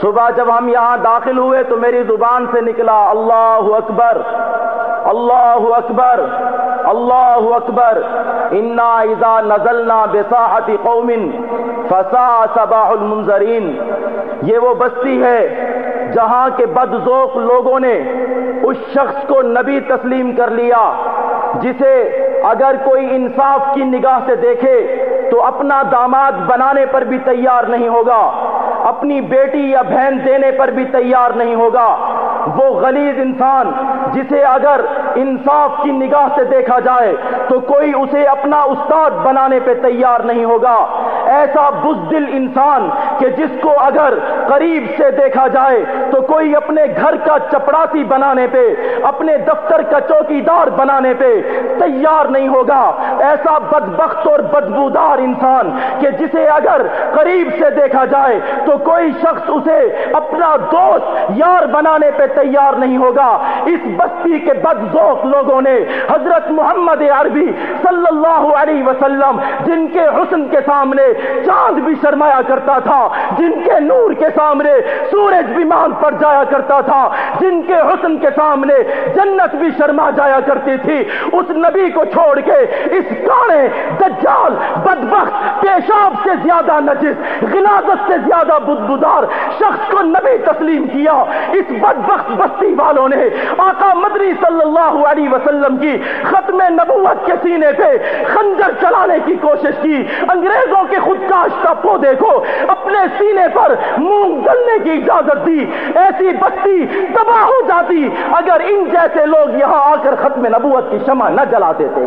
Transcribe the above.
صبح جب ہم یہاں داخل ہوئے تو میری زبان سے نکلا اللہ اکبر اللہ اکبر اللہ اکبر۔ انا اذا نزلنا بساحت قوم فسا صباح المنظرین یہ وہ بستی ہے جہاں کے بد ذوق لوگوں نے اس شخص کو نبی تسلیم کر لیا، جسے اگر کوئی انصاف کی نگاہ سے دیکھے تو اپنا داماد بنانے پر بھی تیار نہیں ہوگا۔ اپنی بیٹی یا بہن دینے پر بھی تیار نہیں ہوگا۔ وہ غلیظ انسان جسے اگر انصاف کی نگاہ سے دیکھا جائے تو کوئی اسے اپنا استاد بنانے پہ تیار نہیں ہوگا۔ ایسا بزدل انسان کہ جس کو اگر قریب سے دیکھا جائے تو کوئی اپنے گھر کا چپڑاسی بنانے پہ، اپنے دفتر کا چوکی دار بنانے پہ تیار نہیں ہوگا۔ ایسا بدبخت اور بدبودار انسان کہ جسے اگر قریب سے دیکھا جائے تو کوئی شخص اسے اپنا دوست، یار بنانے پہ تیار نہیں ہوگا۔ اس بستی کے بد ذوق لوگوں نے حضرت محمد عربی صلی اللہ علیہ وسلم، جن کے حسن کے سامنے چاند بھی شرمایا کرتا تھا، جن کے نور کے سامنے سورج بھی مان پڑ جایا کرتا تھا، جن کے حسن کے سامنے جنت بھی شرما جایا کرتی تھی۔ اس نبی کو چھوڑ کے اس کاڑے دجال، بدبخت، پیشاب سے زیادہ نجس غلازت سے زیادہ بدبودار شخص کو نبی تسلیم کیا۔ اس بدبخت بستی والوں نے آقا مدری صلی اللہ علیہ وسلم کی ختم نبوت کے سینے پہ خنجر چلانے کی کوشش کی۔ انگریزوں کے خودکاش کا پو دیکھو اپنے سینے پر مونگ جلنے کی اجازت دی۔ ایسی بستی تباہ ہو جاتی اگر ان جیسے لوگ یہاں آ کر ختم نبوت کی شمع نہ جلا دیتے۔